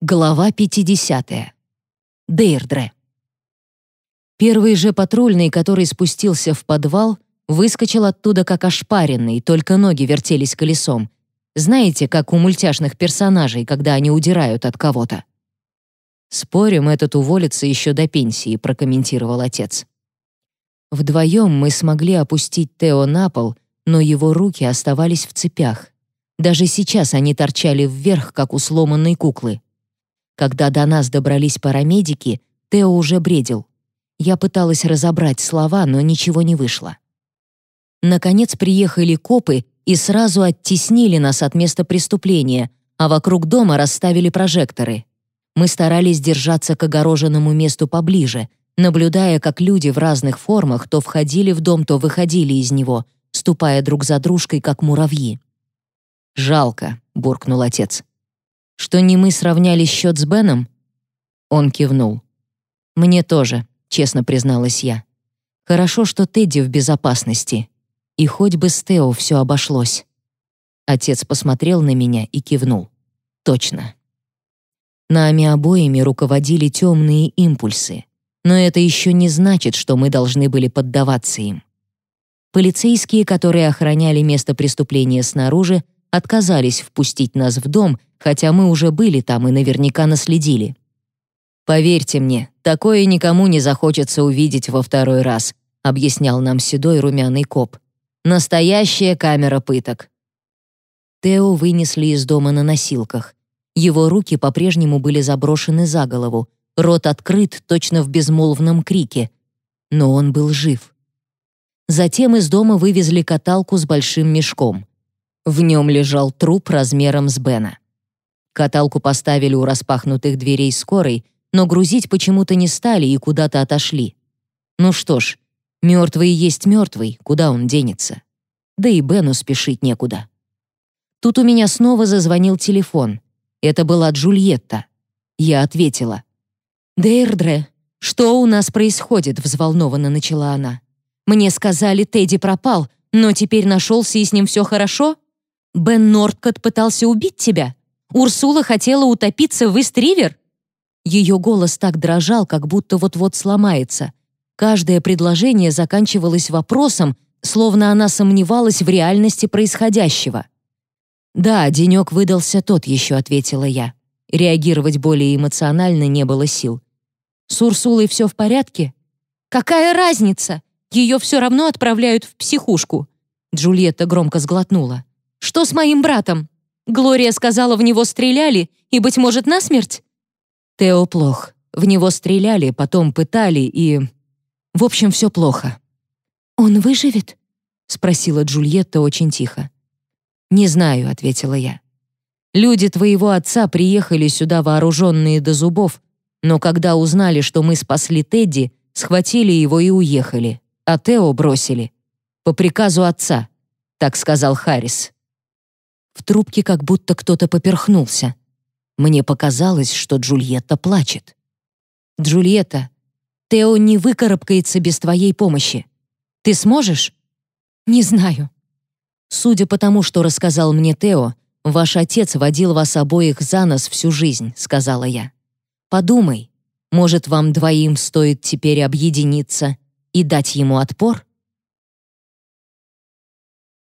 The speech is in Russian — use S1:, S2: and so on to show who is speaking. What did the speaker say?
S1: Глава 50. Дейрдре. Первый же патрульный, который спустился в подвал, выскочил оттуда как ошпаренный, только ноги вертелись колесом. Знаете, как у мультяшных персонажей, когда они удирают от кого-то. «Спорим, этот уволится еще до пенсии», — прокомментировал отец. Вдвоем мы смогли опустить Тео на пол, но его руки оставались в цепях. Даже сейчас они торчали вверх, как у сломанной куклы. Когда до нас добрались парамедики, Тео уже бредил. Я пыталась разобрать слова, но ничего не вышло. Наконец приехали копы и сразу оттеснили нас от места преступления, а вокруг дома расставили прожекторы. Мы старались держаться к огороженному месту поближе, наблюдая, как люди в разных формах то входили в дом, то выходили из него, ступая друг за дружкой, как муравьи. «Жалко», — буркнул отец. Что не мы сравняли счет с Беном? Он кивнул. Мне тоже, честно призналась я. Хорошо, что Тедди в безопасности. И хоть бы с Тео все обошлось. Отец посмотрел на меня и кивнул. Точно. Нами обоими руководили темные импульсы, но это еще не значит, что мы должны были поддаваться им. Полицейские, которые охраняли место преступления снаружи, отказались впустить нас в дом, хотя мы уже были там и наверняка наследили. «Поверьте мне, такое никому не захочется увидеть во второй раз», объяснял нам седой румяный коп. «Настоящая камера пыток». Тео вынесли из дома на носилках. Его руки по-прежнему были заброшены за голову, рот открыт точно в безмолвном крике. Но он был жив. Затем из дома вывезли каталку с большим мешком. В нем лежал труп размером с Бена. Каталку поставили у распахнутых дверей скорой, но грузить почему-то не стали и куда-то отошли. Ну что ж, мертвый есть мертвый, куда он денется? Да и Бену спешить некуда. Тут у меня снова зазвонил телефон. Это была Джульетта. Я ответила. «Дейрдре, что у нас происходит?» — взволнованно начала она. «Мне сказали, Тедди пропал, но теперь нашелся и с ним все хорошо?» Бен Нордкот пытался убить тебя? Урсула хотела утопиться в Истривер?» Ее голос так дрожал, как будто вот-вот сломается. Каждое предложение заканчивалось вопросом, словно она сомневалась в реальности происходящего. «Да, денек выдался тот еще», — ответила я. Реагировать более эмоционально не было сил. «С Урсулой все в порядке?» «Какая разница? Ее все равно отправляют в психушку». Джульетта громко сглотнула. Что с моим братом? Глория сказала, в него стреляли, и, быть может, насмерть?» Тео плох. В него стреляли, потом пытали и... В общем, все плохо. «Он выживет?» — спросила Джульетта очень тихо. «Не знаю», — ответила я. «Люди твоего отца приехали сюда вооруженные до зубов, но когда узнали, что мы спасли Тедди, схватили его и уехали, а Тео бросили. По приказу отца», — так сказал Харрис. В трубке как будто кто-то поперхнулся. Мне показалось, что Джульетта плачет. «Джульетта, Тео не выкарабкается без твоей помощи. Ты сможешь?» «Не знаю». «Судя по тому, что рассказал мне Тео, ваш отец водил вас обоих за нос всю жизнь», — сказала я. «Подумай, может, вам двоим стоит теперь объединиться и дать ему отпор?»